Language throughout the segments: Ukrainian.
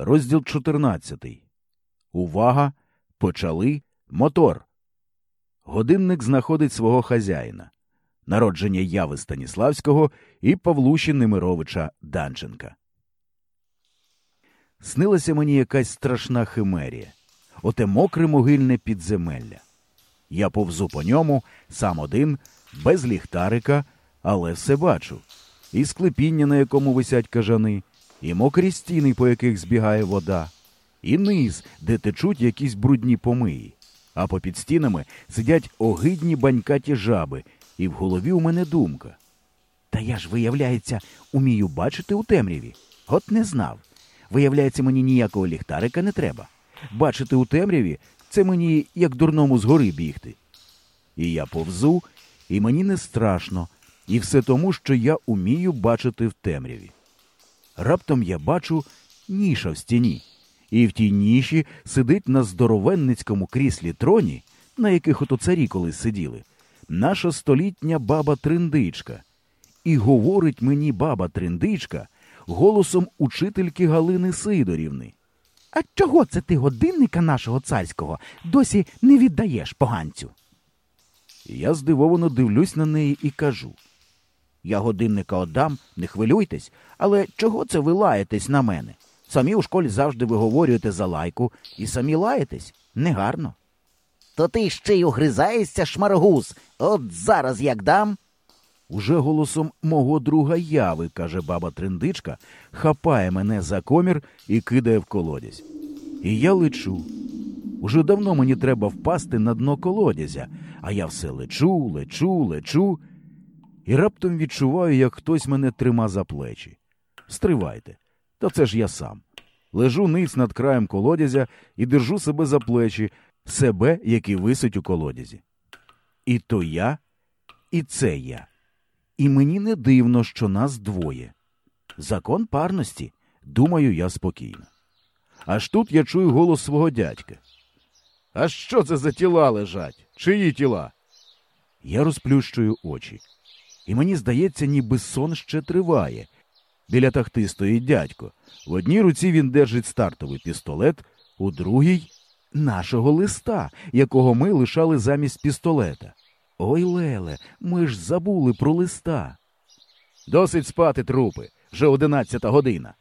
Розділ 14. Увага! Почали мотор. Годинник знаходить свого хазяїна. Народження Яви Станіславського і Павлуші Немировича Данченка. Снилася мені якась страшна химерія. Оте мокре могильне підземелля. Я повзу по ньому, сам один, без ліхтарика, але все бачу. І склепіння, на якому висять кажани, і мокрі стіни, по яких збігає вода, і низ, де течуть якісь брудні помиї. А попід стінами сидять огидні банькаті жаби, і в голові у мене думка. Та я ж, виявляється, умію бачити у темряві. От не знав. Виявляється, мені ніякого ліхтарика не треба. Бачити у темряві це мені як дурному згори бігти. І я повзу, і мені не страшно, і все тому, що я умію бачити в темряві. Раптом я бачу ніша в стіні, і в тій ніші сидить на здоровенницькому кріслі троні, на яких ото царі колись сиділи, наша столітня баба Триндичка. І говорить мені баба Триндичка голосом учительки Галини Сидорівни. А чого це ти годинника нашого царського досі не віддаєш поганцю? Я здивовано дивлюсь на неї і кажу. Я годинника отдам, не хвилюйтесь, але чого це ви лаєтесь на мене? Самі у школі завжди виговорюєте за лайку і самі лаєтесь негарно. То ти ще й огризаєшся, шмаргуз. От зараз як дам. Уже голосом мого друга яви, каже баба Триндичка, хапає мене за комір і кидає в колодязь. І я лечу. Уже давно мені треба впасти на дно колодязя, а я все лечу, лечу, лечу, і раптом відчуваю, як хтось мене трима за плечі. Стривайте, та це ж я сам. Лежу ниць над краєм колодязя і держу себе за плечі, себе, який висить у колодязі. І то я, і це я. І мені не дивно, що нас двоє. Закон парності, думаю я спокійно. Аж тут я чую голос свого дядька. А що це за тіла лежать? Чиї тіла? Я розплющую очі. І мені здається, ніби сон ще триває. Біля тахти стоїть дядько. В одній руці він держить стартовий пістолет, у другій нашого листа, якого ми лишали замість пістолета. Ой, Леле, ми ж забули про листа. Досить спати, трупи, вже одинадцята година.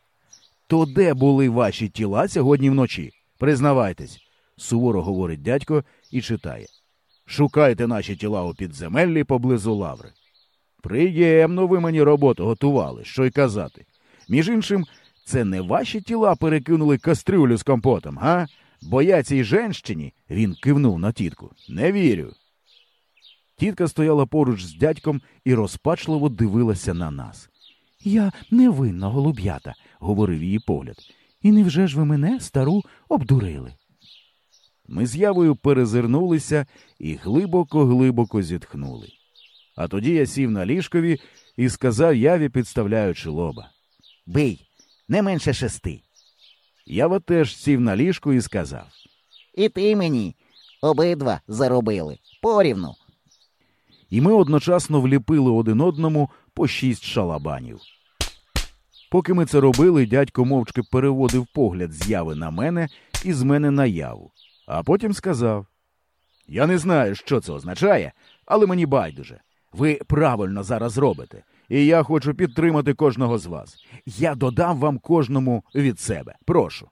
То де були ваші тіла сьогодні вночі? Признавайтесь, суворо говорить дядько і читає. Шукайте наші тіла у підземеллі поблизу лаври. Приємно ви мені роботу готували, що й казати. Між іншим, це не ваші тіла перекинули кастрюлю з компотом, га? Бо я цій женщині, він кивнув на тітку, не вірю. Тітка стояла поруч з дядьком і розпачливо дивилася на нас. Я невинна, голуб'ята, говорив її погляд. І невже ж ви мене, стару, обдурили? Ми з явою перезирнулися і глибоко-глибоко зітхнули. А тоді я сів на ліжкові і сказав яві, підставляючи лоба. Бий, не менше шести. Ява теж сів на ліжку і сказав. І ти мені. Обидва заробили. Порівну. І ми одночасно вліпили один одному по шість шалабанів. Поки ми це робили, дядько мовчки переводив погляд з яви на мене і з мене на яву, а потім сказав: Я не знаю, що це означає, але мені байдуже. Ви правильно зараз робите, і я хочу підтримати кожного з вас. Я додам вам кожному від себе. Прошу.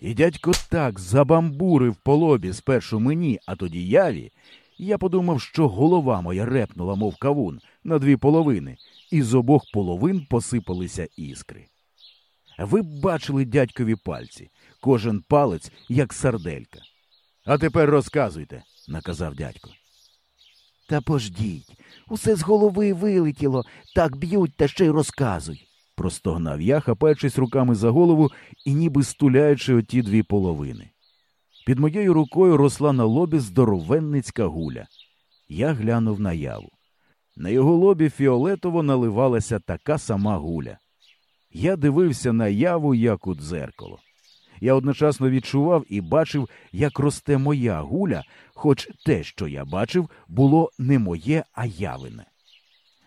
І дядько так забамбурив по лобі спершу мені, а тоді яві. Я подумав, що голова моя репнула, мов кавун, на дві половини, і з обох половин посипалися іскри. Ви б бачили дядькові пальці, кожен палець, як сарделька. А тепер розказуйте, наказав дядько. Та пождіть, усе з голови вилетіло, так б'ють та ще й розказуй. простогнав я, хапаючись руками за голову і ніби стуляючи оті дві половини. Під моєю рукою росла на лобі здоровенницька гуля. Я глянув на яву. На його лобі фіолетово наливалася така сама гуля. Я дивився на яву, як у дзеркало. Я одночасно відчував і бачив, як росте моя гуля, хоч те, що я бачив, було не моє, а явине.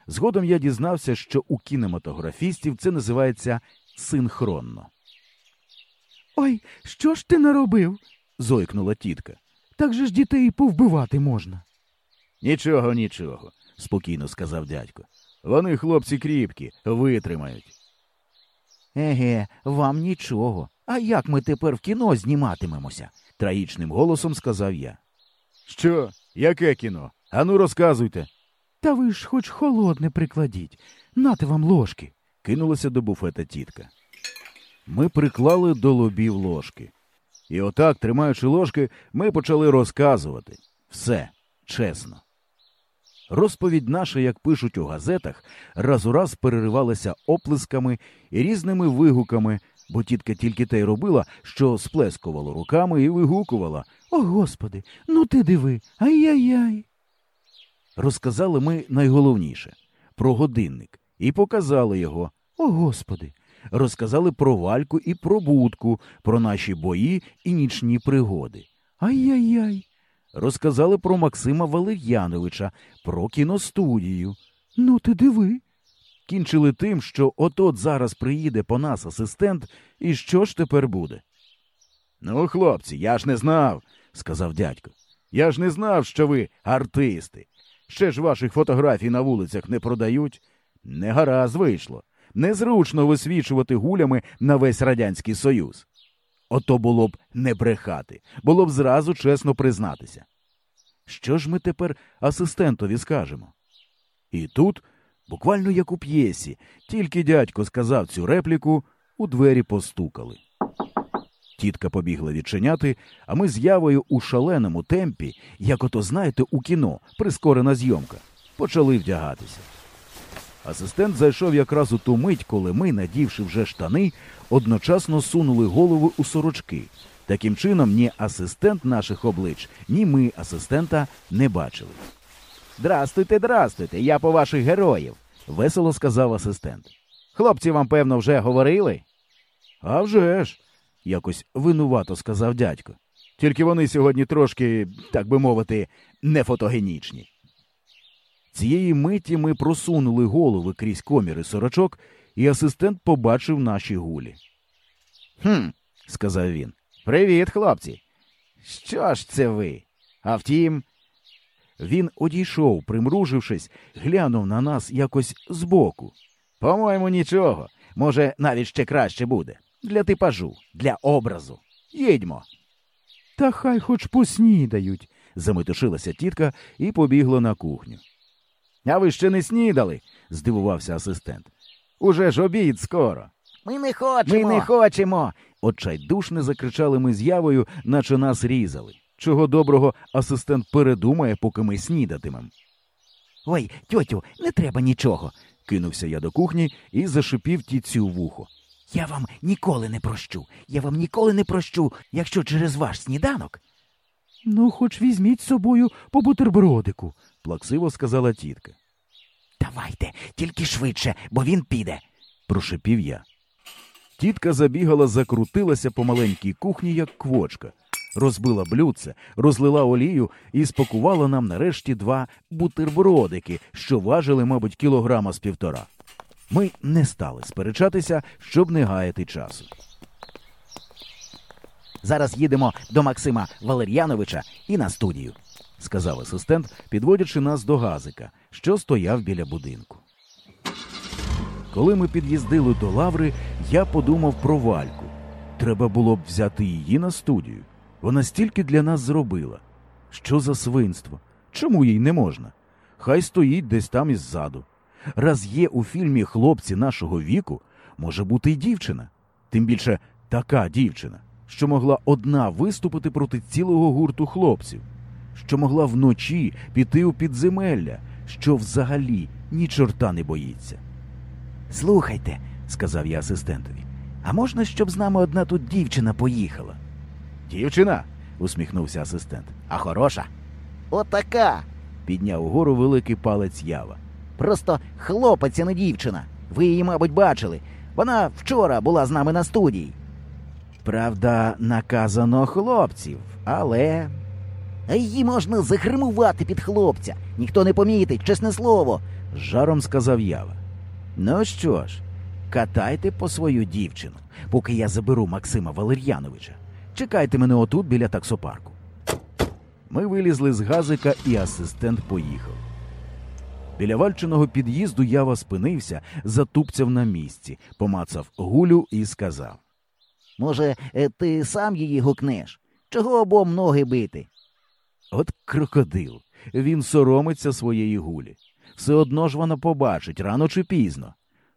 Згодом я дізнався, що у кінематографістів це називається синхронно. Ой, що ж ти наробив? зойкнула тітка. Так же ж дітей повбивати можна. Нічого, нічого, спокійно сказав дядько. Вони, хлопці, кріпкі, витримають. Еге, вам нічого. А як ми тепер в кіно зніматимемося? трагічним голосом сказав я. Що? Яке кіно? Ану, розказуйте. Та ви ж хоч холодне прикладіть. Нате вам ложки. кинулася до буфета тітка. Ми приклали до лобів ложки. І отак, тримаючи ложки, ми почали розказувати. Все чесно. Розповідь наша, як пишуть у газетах, раз у раз переривалася оплесками і різними вигуками, бо тітка тільки те й робила, що сплескувала руками і вигукувала О, Господи, ну ти диви, ай-яй-яй. Розказали ми найголовніше про годинник і показали його. О, Господи. Розказали про вальку і про будку, про наші бої і нічні пригоди. Ай-яй-яй. Розказали про Максима Валер'яновича, про кіностудію. Ну, ти диви. Кінчили тим, що от-от зараз приїде по нас асистент, і що ж тепер буде? Ну, хлопці, я ж не знав, сказав дядько. Я ж не знав, що ви артисти. Ще ж ваших фотографій на вулицях не продають. Не гаразд вийшло. Незручно висвічувати гулями на весь Радянський Союз. Ото було б не брехати, було б зразу чесно признатися. Що ж ми тепер асистентові скажемо? І тут, буквально як у п'єсі, тільки дядько сказав цю репліку, у двері постукали. Тітка побігла відчиняти, а ми з явою у шаленому темпі, як ото знаєте, у кіно, прискорена зйомка, почали вдягатися. Асистент зайшов якраз у ту мить, коли ми, надівши вже штани, одночасно сунули голови у сорочки. Таким чином, ні асистент наших облич, ні ми асистента не бачили. Здрастуйте, здрастуйте, я по ваших героїв, весело сказав асистент. Хлопці вам, певно, вже говорили? «А вже ж!» – якось винувато сказав дядько. Тільки вони сьогодні трошки, так би мовити, нефотогенічні. Цієї миті ми просунули голови крізь коміри сорочок, і асистент побачив наші гулі. Хм, сказав він. Привіт, хлопці. Що ж це ви? А втім, він одійшов, примружившись, глянув на нас якось збоку. По-моєму, нічого. Може, навіть ще краще буде. Для типажу, для образу. Їдьмо. Та хай хоч поснідають, заметушилася тітка і побігла на кухню. А ви ще не снідали? здивувався асистент. Уже ж обід скоро. Ми не хочемо. Ми не хочемо. Отчайдушне закричали ми з явою, наче нас різали. Чого доброго асистент передумає, поки ми снідатимем. Ой, тьотю, не треба нічого. Кинувся я до кухні і зашипів тітцю в вухо. Я вам ніколи не прощу. Я вам ніколи не прощу, якщо через ваш сніданок. Ну, хоч візьміть з собою по бутербродику, плаксиво сказала тітка. Давайте, тільки швидше, бо він піде, прошепів я. Тітка забігала, закрутилася по маленькій кухні, як квочка, розбила блюдце, розлила олію і спакувала нам нарешті два бутербродики, що важили, мабуть, кілограма з півтора. Ми не стали сперечатися, щоб не гаяти часу. Зараз їдемо до Максима Валер'яновича і на студію, сказав асистент, підводячи нас до газика, що стояв біля будинку. Коли ми під'їздили до лаври, я подумав про вальку. Треба було б взяти її на студію. Вона стільки для нас зробила. Що за свинство? Чому їй не можна? Хай стоїть десь там іззаду. Раз є у фільмі хлопці нашого віку, може бути й дівчина, тим більше така дівчина, що могла одна виступити проти цілого гурту хлопців, що могла вночі піти у підземелля, що взагалі ні чорта не боїться. Слухайте, сказав я асистентові. а можна, щоб з нами одна тут дівчина поїхала? Дівчина? усміхнувся асистент. А хороша? Отака. Підняв угору великий палець ява. Просто хлопець, а не дівчина. Ви її, мабуть, бачили. Вона вчора була з нами на студії. Правда, наказано хлопців, але. Її можна загримувати під хлопця. Ніхто не помітить, чесне слово. з жаром сказав ява. Ну що ж, катайте по свою дівчину, поки я заберу Максима Валер'яновича. Чекайте мене отут біля таксопарку. Ми вилізли з газика, і асистент поїхав. Біля вальчиного під'їзду Ява спинився, затупцяв на місці, помацав гулю і сказав: Може, е, ти сам її гукнеш? Чого обом ноги бити? От крокодил. Він соромиться своєї гулі. Все одно ж вона побачить рано чи пізно.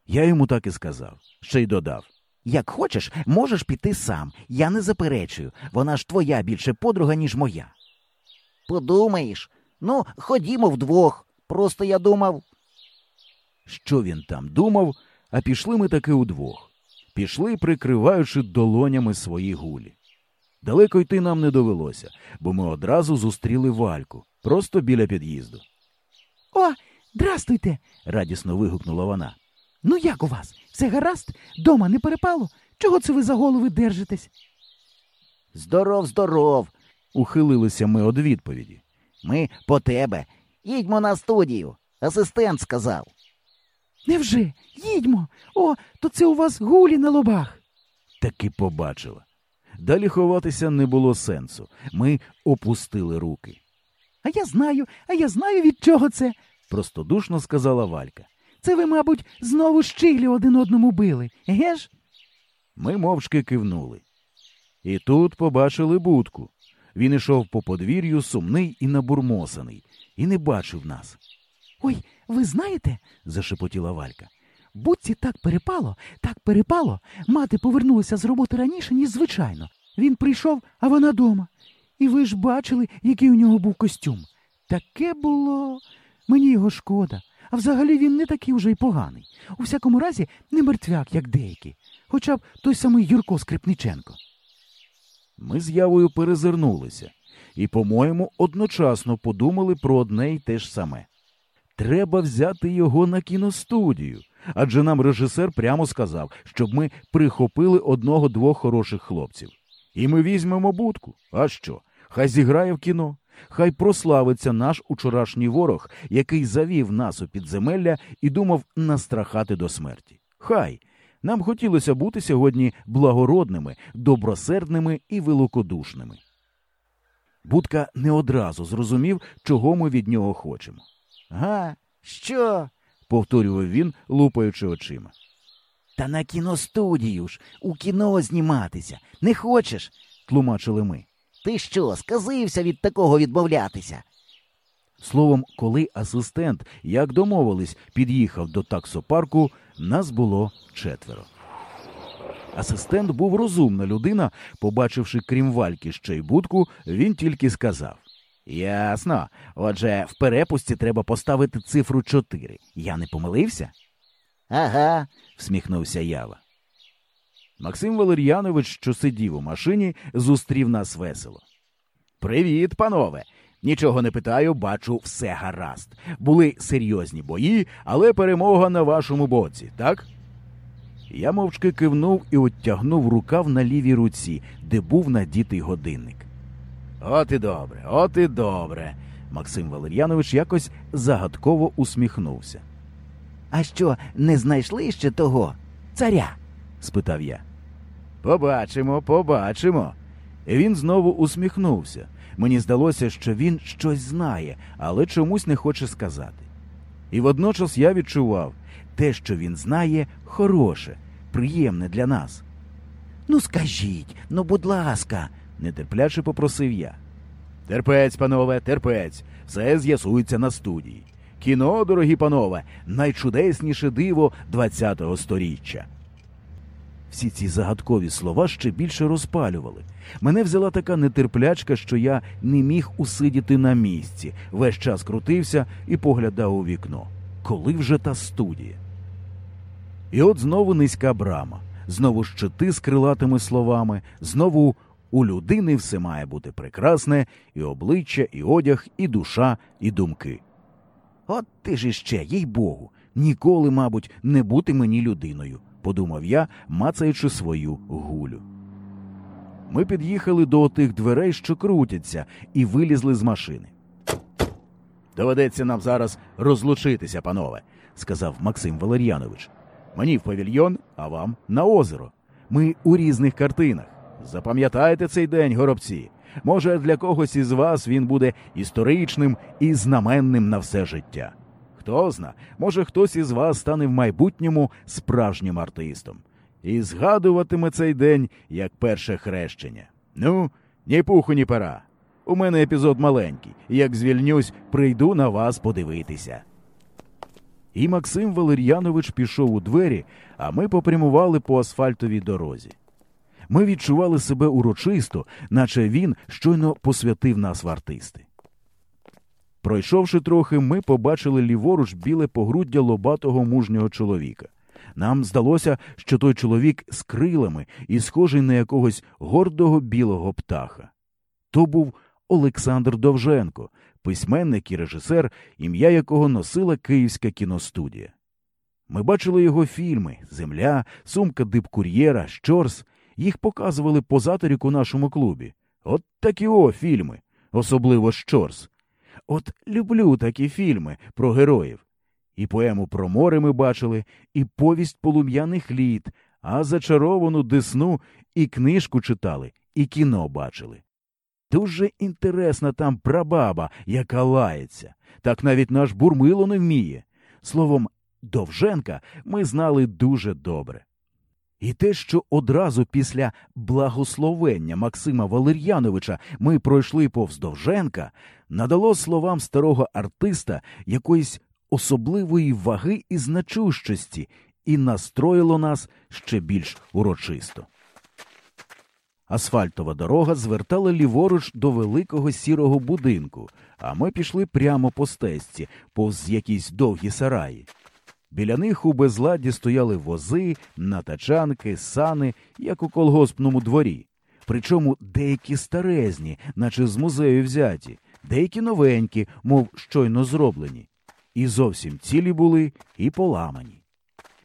Я йому так і сказав, ще й додав. Як хочеш, можеш піти сам. Я не заперечую. Вона ж твоя більше подруга, ніж моя. Подумаєш, ну, ходімо вдвох. Просто я думав. Що він там думав, а пішли ми таки удвох. Пішли, прикриваючи долонями свої гулі. Далеко йти нам не довелося, бо ми одразу зустріли вальку, просто біля під'їзду. О, здрастуйте! радісно вигукнула вона. Ну як у вас? Все гаразд? Дома не перепало? Чого це ви за голови держитесь? Здоров, здоров. Ухилилися ми від відповіді. Ми по тебе. Їдьмо на студію. Асистент сказав. Невже? Їдьмо. О, то це у вас гулі на лобах. Таки побачила. Далі ховатися не було сенсу. Ми опустили руки. А я знаю, а я знаю, від чого це. Простодушно сказала Валька. Це ви, мабуть, знову щиглі один одному били, еге ж? Ми мовчки кивнули. І тут побачили будку. Він ішов по подвір'ю сумний і набурмосаний, і не бачив нас. Ой, ви знаєте, зашепотіла Валька. будці так перепало, так перепало. Мати повернулася з роботи раніше, ніж звичайно. Він прийшов, а вона дома. І ви ж бачили, який у нього був костюм. Таке було. Мені його шкода. А взагалі він не такий уже й поганий. У всякому разі, не мертвяк, як деякі. Хоча б той самий Юрко Скрипниченко. Ми з явою перезирнулися і, по-моєму, одночасно подумали про одне й те ж саме. Треба взяти його на кіностудію, адже нам режисер прямо сказав, щоб ми прихопили одного-двох хороших хлопців. І ми візьмемо будку. А що? Хай зіграє в кіно, хай прославиться наш учорашній ворог, який завів нас у підземелля і думав настрахати до смерті. Хай. Нам хотілося бути сьогодні благородними, добросердними і великодушними. Будка не одразу зрозумів, чого ми від нього хочемо. Га, що? повторював він, лупаючи очима. Та на кіностудію ж, у кіно зніматися. Не хочеш? тлумачили ми. Ти що, сказився від такого відмовлятися? Словом, коли асистент, як домовились, під'їхав до таксопарку, нас було четверо. Асистент був розумна людина, побачивши крім вальки ще й будку, він тільки сказав Ясно. Отже, в перепусті треба поставити цифру чотири. Я не помилився? Ага. всміхнувся Ява. Максим Валер'янович, що сидів у машині, зустрів нас весело. Привіт, панове! Нічого не питаю, бачу, все гаразд. Були серйозні бої, але перемога на вашому боці, так? Я мовчки кивнув і оттягнув рукав на лівій руці, де був надітий годинник. От і добре, от і добре. Максим Валер'янович якось загадково усміхнувся. А що, не знайшли ще того? Царя? спитав я. Побачимо, побачимо. І Він знову усміхнувся. Мені здалося, що він щось знає, але чомусь не хоче сказати. І водночас я відчував те, що він знає, хороше, приємне для нас. Ну скажіть, ну будь ласка, нетерпляче попросив я. Терпець, панове, терпець, все з'ясується на студії. Кіно, дорогі панове, найчудесніше диво ХХ сторіччя. Всі ці загадкові слова ще більше розпалювали. Мене взяла така нетерплячка, що я не міг усидіти на місці, весь час крутився і поглядав у вікно. Коли вже та студія? І от знову низька брама, знову щити з крилатими словами, знову у людини все має бути прекрасне, і обличчя, і одяг, і душа, і думки. От ти ж іще, їй Богу, ніколи, мабуть, не бути мені людиною, подумав я, мацаючи свою гулю. Ми під'їхали до отих дверей, що крутяться, і вилізли з машини. Доведеться нам зараз розлучитися, панове, сказав Максим Валер'янович. Мені в павільйон, а вам на озеро. Ми у різних картинах. Запам'ятайте цей день, горобці. Може, для когось із вас він буде історичним і знаменним на все життя. Хто зна, може, хтось із вас стане в майбутньому справжнім артистом і згадуватиме цей день як перше хрещення. Ну, ні пуху, ні пера. У мене епізод маленький. Як звільнюсь, прийду на вас подивитися. І Максим Валер'янович пішов у двері, а ми попрямували по асфальтовій дорозі. Ми відчували себе урочисто, наче він щойно посвятив нас в артисти. Пройшовши трохи, ми побачили ліворуч біле погруддя лобатого мужнього чоловіка. Нам здалося, що той чоловік з крилами і схожий на якогось гордого білого птаха. То був Олександр Довженко, письменник і режисер, ім'я якого носила Київська кіностудія. Ми бачили його фільми Земля, Сумка дипкур'єра, Щорс. Їх показували позаторік у нашому клубі. От такі о фільми, особливо Щорс. От люблю такі фільми про героїв. І поему про море ми бачили, і повість полум'яних літ, а зачаровану десну і книжку читали, і кіно бачили. Дуже інтересна там прабаба, яка лається. Так навіть наш бурмило не вміє. Словом, Довженка ми знали дуже добре. І те, що одразу після благословення Максима Валер'яновича ми пройшли повз Довженка, надало словам старого артиста якоїсь особливої ваги і значущості і настроїло нас ще більш урочисто. Асфальтова дорога звертала ліворуч до великого сірого будинку, а ми пішли прямо по стежці, повз якісь довгі сараї. Біля них у безладі стояли вози, натачанки, сани, як у колгоспному дворі. Причому деякі старезні, наче з музею взяті, деякі новенькі, мов щойно зроблені. І зовсім цілі були і поламані.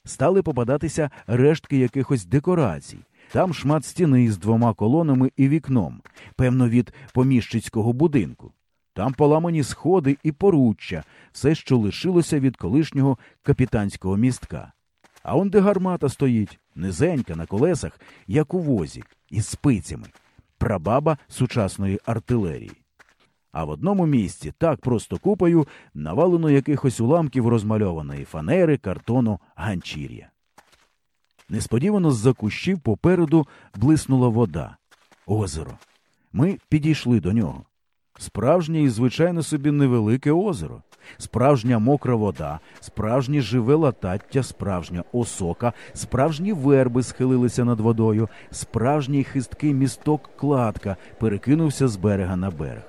Стали попадатися рештки якихось декорацій. Там шмат стіни з двома колонами і вікном, певно, від поміщицького будинку. Там поламані сходи і поруччя, все, що лишилося від колишнього капітанського містка. А он де гармата стоїть, низенька на колесах, як у возі, із спицями, прабаба сучасної артилерії. А в одному місці так просто купою навалено якихось уламків розмальованої фанери, картону, ганчір'я. Несподівано з-за кущів попереду блиснула вода, озеро. Ми підійшли до нього. Справжнє і, звичайно, собі невелике озеро, справжня мокра вода, справжнє живе латаття, справжня осока, справжні верби схилилися над водою, справжній хисткий місток кладка перекинувся з берега на берег.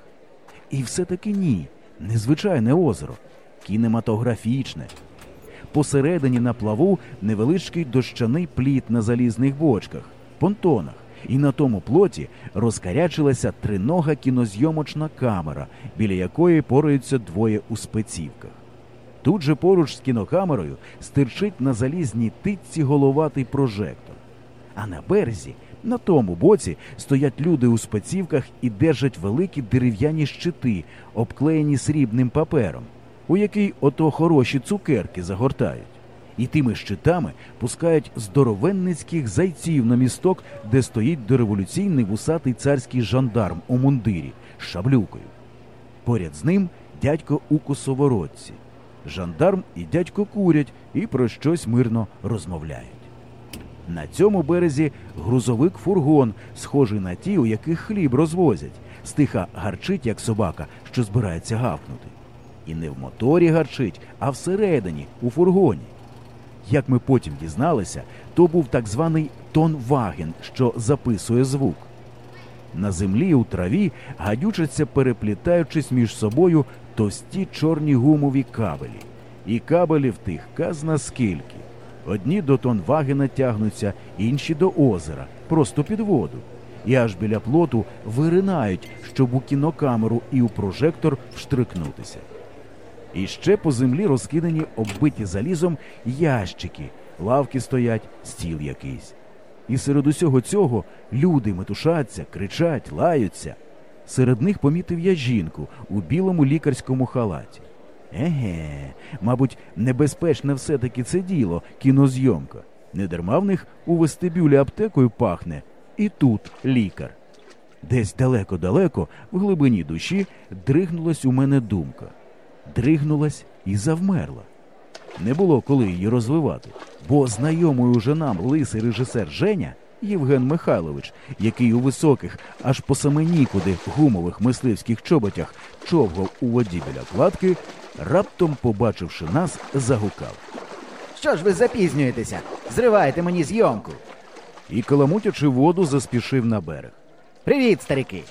І все-таки ні, незвичайне озеро, кінематографічне. Посередині на плаву невеличкий дощаний пліт на залізних бочках, понтонах і на тому плоті розкарячилася тринога кінозйомочна камера, біля якої пораються двоє у спецівках. Тут же поруч з кінокамерою стирчить на залізній титці головатий прожектор. А на березі, на тому боці, стоять люди у спецівках і держать великі дерев'яні щити, обклеєні срібним папером, у який ото хороші цукерки загортають і тими щитами пускають здоровенницьких зайців на місток, де стоїть дореволюційний вусатий царський жандарм у мундирі з шаблюкою. Поряд з ним дядько у косовородці. Жандарм і дядько курять і про щось мирно розмовляють. На цьому березі грузовик фургон, схожий на ті, у яких хліб розвозять, стиха гарчить, як собака, що збирається гавкнути. І не в моторі гарчить, а всередині, у фургоні. Як ми потім дізналися, то був так званий тонваген, що записує звук. На землі у траві гадючаться, переплітаючись між собою товсті чорні гумові кабелі. І кабелів тих казна скільки. Одні до тонвагена тягнуться, інші до озера, просто під воду. І аж біля плоту виринають, щоб у кінокамеру і у прожектор вштрикнутися. І ще по землі розкидані оббиті залізом ящики, лавки стоять, стіл якийсь. І серед усього цього люди метушаться, кричать, лаються. Серед них помітив я жінку у білому лікарському халаті. Еге, мабуть, небезпечне все-таки це діло, кінозйомка. Не дарма в них у вестибюлі аптекою пахне, і тут лікар. Десь далеко-далеко, в глибині душі, дригнулась у мене думка. Дригнулась і завмерла. Не було коли її розвивати, бо знайомий уже нам лисий режисер Женя Євген Михайлович, який у високих, аж по саме нікуди гумових мисливських чоботях човгав у воді біля кладки, раптом, побачивши нас, загукав. Що ж ви запізнюєтеся? Зриваєте мені зйомку. І, каламутячи воду, заспішив на берег. Привіт, старики.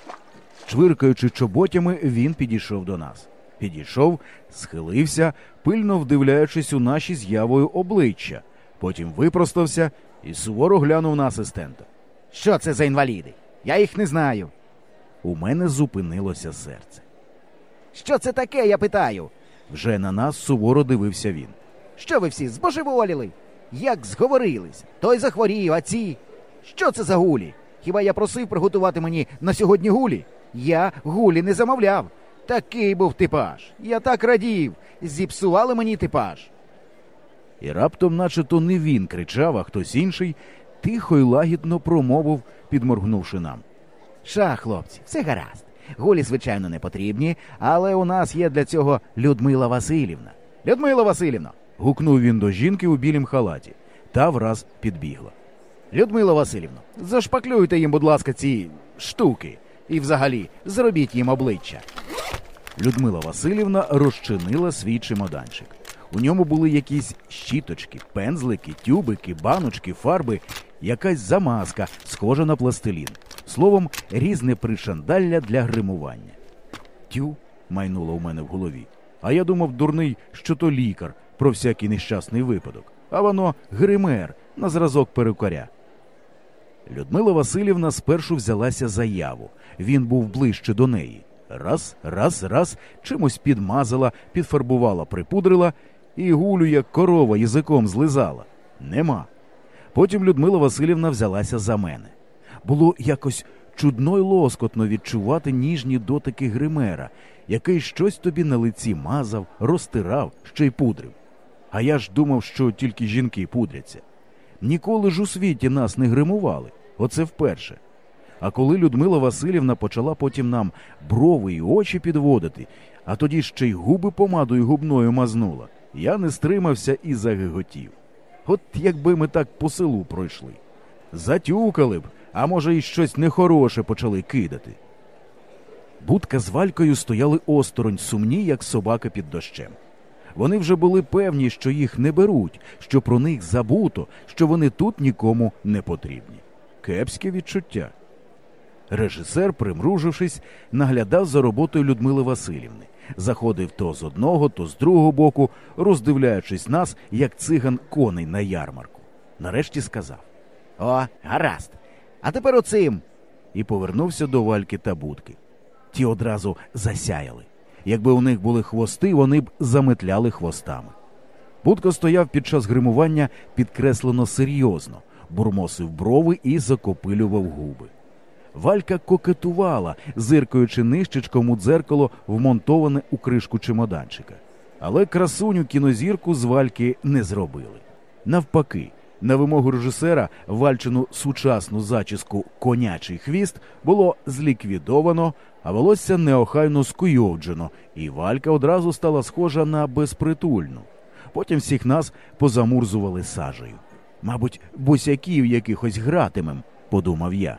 Чвиркаючи чоботями, він підійшов до нас. Підійшов, схилився, пильно вдивляючись у наші з'явою обличчя. Потім випростався і суворо глянув на асистента. Що це за інваліди? Я їх не знаю. У мене зупинилося серце. Що це таке, я питаю? Вже на нас суворо дивився він. Що ви всі збожеволіли? Як зговорились? Той захворів, а ці. Що це за гулі? Хіба я просив приготувати мені на сьогодні гулі? Я гулі не замовляв. Такий був типаж. Я так радів. Зіпсували мені типаж. І раптом, наче то не він кричав, а хтось інший, тихо й лагідно промовив, підморгнувши нам. Ша, хлопці, все гаразд. Гулі, звичайно, не потрібні, але у нас є для цього Людмила Васильівна. Людмила Васильівна, Гукнув він до жінки у білім халаті, та враз підбігла. Людмила Васильівна, зашпаклюйте їм, будь ласка, ці штуки. І взагалі зробіть їм обличчя. Людмила Васильівна розчинила свій чемоданчик. У ньому були якісь щіточки, пензлики, тюбики, баночки, фарби, якась замазка, схожа на пластилін. Словом, різне пришандалля для гримування. Тю, майнуло у мене в голові. А я думав, дурний, що то лікар про всякий нещасний випадок, а воно гример на зразок перукаря. Людмила Васильівна спершу взялася за яву. Він був ближче до неї. Раз, раз, раз, чимось підмазала, підфарбувала, припудрила і гулю, як корова, язиком злизала. Нема. Потім Людмила Васильівна взялася за мене. Було якось чудно й лоскотно відчувати ніжні дотики гримера, який щось тобі на лиці мазав, розтирав, ще й пудрив. А я ж думав, що тільки жінки пудряться. Ніколи ж у світі нас не гримували. Оце вперше. А коли Людмила Васильівна почала потім нам брови й очі підводити, а тоді ще й губи помадою губною мазнула, я не стримався і загиготів. От якби ми так по селу пройшли. Затюкали б, а може, і щось нехороше почали кидати. Будка з валькою стояли осторонь, сумні, як собака під дощем. Вони вже були певні, що їх не беруть, що про них забуто, що вони тут нікому не потрібні. Кепське відчуття. Режисер, примружившись, наглядав за роботою Людмили Васильівни, заходив то з одного, то з другого боку, роздивляючись нас, як циган коней на ярмарку. Нарешті сказав О, гаразд. А тепер оцим. і повернувся до вальки та будки. Ті одразу засяяли. Якби у них були хвости, вони б заметляли хвостами. Будка стояв під час гримування підкреслено серйозно, бурмосив брови і закопилював губи. Валька кокетувала, зиркаючи нищечком у дзеркало, вмонтоване у кришку чемоданчика. Але красуню кінозірку з вальки не зробили. Навпаки, на вимогу режисера вальчину сучасну зачіску конячий хвіст було зліквідовано, а волосся неохайно скуйовджено, і валька одразу стала схожа на безпритульну. Потім всіх нас позамурзували сажею. Мабуть, босяків якихось гратимем, подумав я.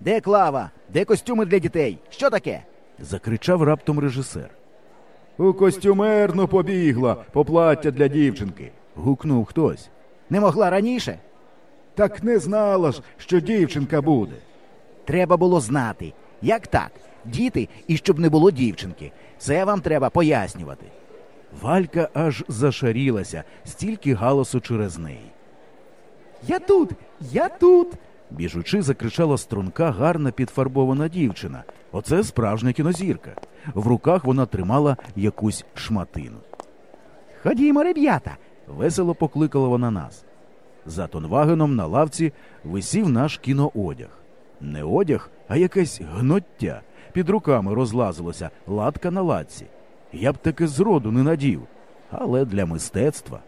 Де клава? Де костюми для дітей? Що таке? Закричав раптом режисер. У костюмерну побігла по плаття для дівчинки. гукнув хтось. Не могла раніше? Так не знала ж, що дівчинка буде. Треба було знати. Як так? Діти і щоб не було дівчинки. Це вам треба пояснювати. Валька аж зашарілася, стільки галасу через неї. Я тут, я тут. Біжучи, закричала струнка, гарна підфарбована дівчина. Оце справжня кінозірка. В руках вона тримала якусь шматину. Ходімо, ребята. Весело покликала вона нас. За тонвагеном на лавці висів наш кіноодяг. Не одяг, а якесь гноття. Під руками розлазилося латка на латці. Я б таки зроду не надів, але для мистецтва.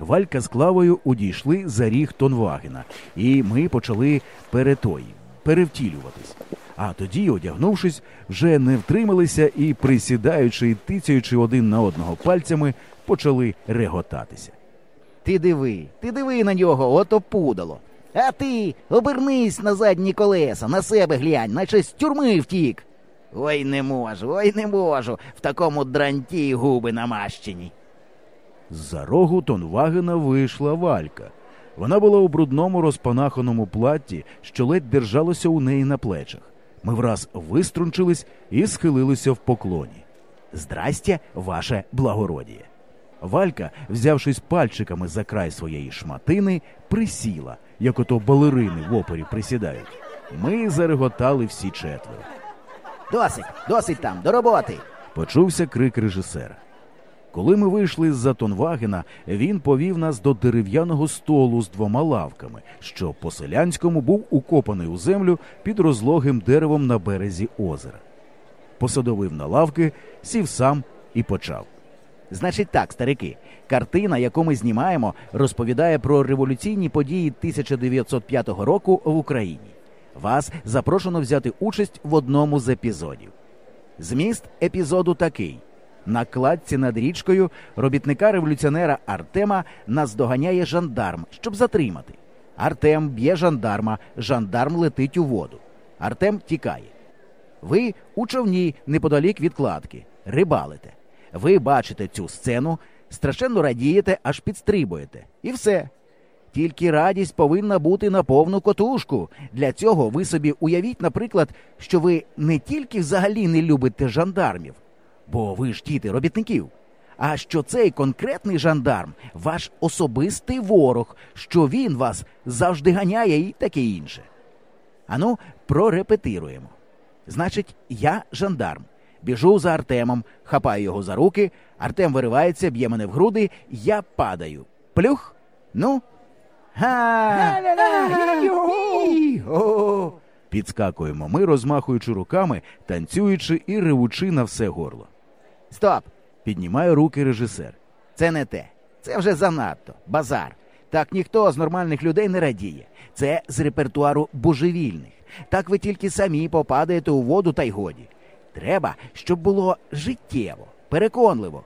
Валька з клавою удійшли за ріг Тонвагена, і ми почали перетой, перевтілюватись. А тоді, одягнувшись, вже не втрималися і, присідаючи і тицяючи один на одного пальцями, почали реготатися. Ти диви, ти диви на нього, ото пудало. А ти обернись на задні колеса, на себе глянь, наче з тюрми втік. Ой, не можу, ой, не можу. В такому дранті губи намащені. З-за рогу Тонвагена вийшла Валька. Вона була у брудному розпанаханому платті, що ледь держалося у неї на плечах. Ми враз виструнчились і схилилися в поклоні. Здрастя, ваше благородіє. Валька, взявшись пальчиками за край своєї шматини, присіла, як ото балерини в опері присідають. Ми зареготали всі четверо. Досить, досить там, до роботи. Почувся крик режисера. Коли ми вийшли з-за Тонвагена, він повів нас до дерев'яного столу з двома лавками, що по селянському був укопаний у землю під розлогим деревом на березі озера. Посадовив на лавки, сів сам і почав. Значить так, старики, картина, яку ми знімаємо, розповідає про революційні події 1905 року в Україні. Вас запрошено взяти участь в одному з епізодів. Зміст епізоду такий: на кладці над річкою робітника революціонера Артема наздоганяє жандарм, щоб затримати. Артем б'є жандарма, жандарм летить у воду. Артем тікає. Ви у човні неподалік від кладки, рибалите. Ви бачите цю сцену, страшенно радієте, аж підстрибуєте. І все. Тільки радість повинна бути на повну котушку. Для цього ви собі уявіть, наприклад, що ви не тільки взагалі не любите жандармів, бо ви ж діти робітників, а що цей конкретний жандарм ваш особистий ворог, що він вас завжди ганяє і таке інше. Ану, прорепетируємо. Значить, я жандарм. Біжу за Артемом, хапаю його за руки, Артем виривається, б'є мене в груди, я падаю. Плюх? Ну? Га! Підскакуємо ми, розмахуючи руками, танцюючи і ревучи на все горло. Стоп! Піднімає руки режисер. Це не те. Це вже занадто. Базар. Так ніхто з нормальних людей не радіє. Це з репертуару божевільних. Так ви тільки самі попадаєте у воду та й годі. Треба, щоб було життєво, переконливо.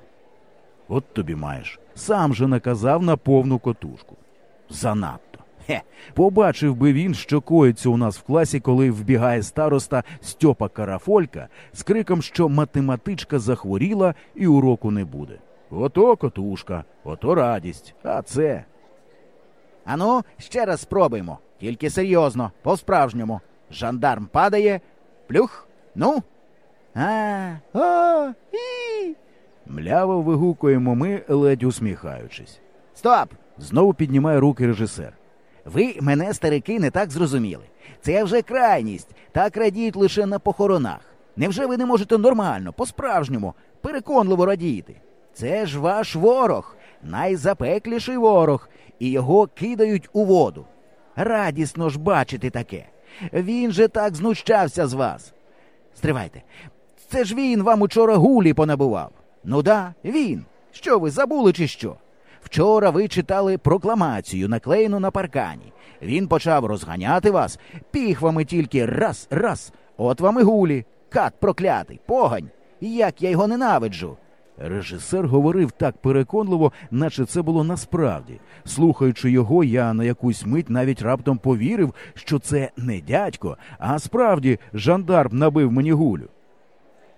От тобі маєш. Сам же наказав на повну котушку. Занадто. Хе, побачив би він, що коїться у нас в класі, коли вбігає староста Стьопа Карафолька з криком, що математичка захворіла і уроку не буде. Ото котушка, ото радість, а це. Ану, ще раз спробуємо. Тільки серйозно, по-справжньому. Жандарм падає. Плюх. Ну. А, о, і. Мляво вигукуємо ми, ледь усміхаючись. Стоп! Знову піднімає руки режисер. Ви мене, старики, не так зрозуміли. Це вже крайність. Так радіють лише на похоронах. Невже ви не можете нормально, по-справжньому, переконливо радіти? Це ж ваш ворог, найзапекліший ворог, і його кидають у воду. Радісно ж бачити таке. Він же так знущався з вас. Стривайте, це ж він вам учора гулі понабував. Ну да, він. Що ви забули, чи що? Вчора ви читали прокламацію, наклеєну на паркані. Він почав розганяти вас, піхвами тільки раз, раз. От вам і гулі, кат проклятий, погань. Як я його ненавиджу. Режисер говорив так переконливо, наче це було насправді. Слухаючи його, я на якусь мить навіть раптом повірив, що це не дядько, а справді жандарм набив мені гулю.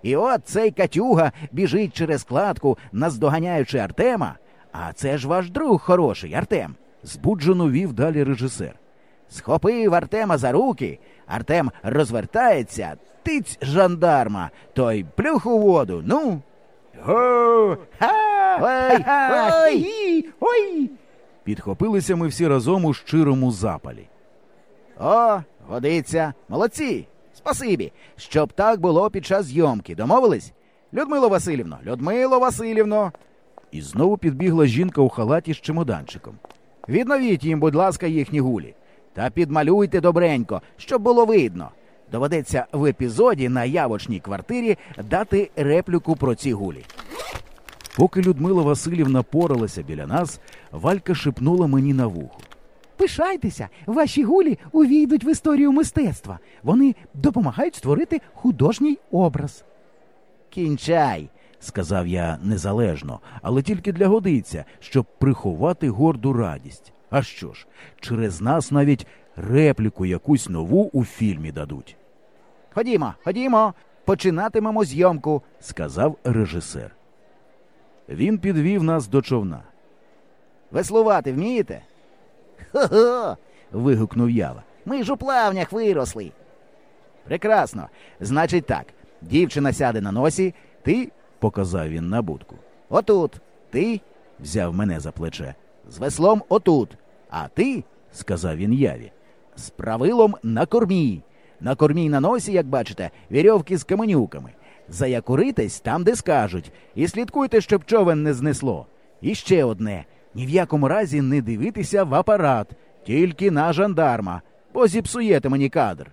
І от цей Катюга біжить через кладку, наздоганяючи Артема. А це ж ваш друг хороший, Артем. Збуджено вів далі режисер. Схопив Артема за руки. Артем розвертається, тиць жандарма, той плюх у воду. Ну. Го! Ха! Ой! Ой! Ой! Підхопилися ми всі разом у щирому запалі. О, годиться. Молодці. Спасибі. Щоб так було під час зйомки. Домовились? Людмило Васильівно, Людмило Васильівно. І знову підбігла жінка у халаті з чемоданчиком. Відновіть їм, будь ласка, їхні гулі. Та підмалюйте добренько, щоб було видно. Доведеться в епізоді на явочній квартирі дати репліку про ці гулі. Поки Людмила Васильівна поралася біля нас, Валька шепнула мені на вухо. Пишайтеся, ваші гулі увійдуть в історію мистецтва. Вони допомагають створити художній образ. Кінчай. Сказав я незалежно, але тільки для годиця, щоб приховати горду радість. А що ж, через нас навіть репліку якусь нову у фільмі дадуть, Ходімо, ходімо, починатимемо зйомку. сказав режисер. Він підвів нас до човна. Веслувати вмієте? Хо-хо. Вигукнув Ява. Ми ж у плавнях виросли. Прекрасно. Значить так. Дівчина сяде на носі, ти Показав він на будку. отут, ти Взяв мене за плече. з веслом отут, а ти Сказав він Яві. з правилом на кормі. На кормі на носі, як бачите, вірьовки з каменюками. Заякуритесь там, де скажуть, і слідкуйте, щоб човен не знесло. І ще одне: ні в якому разі не дивитися в апарат, тільки на жандарма, бо зіпсуєте мені кадр.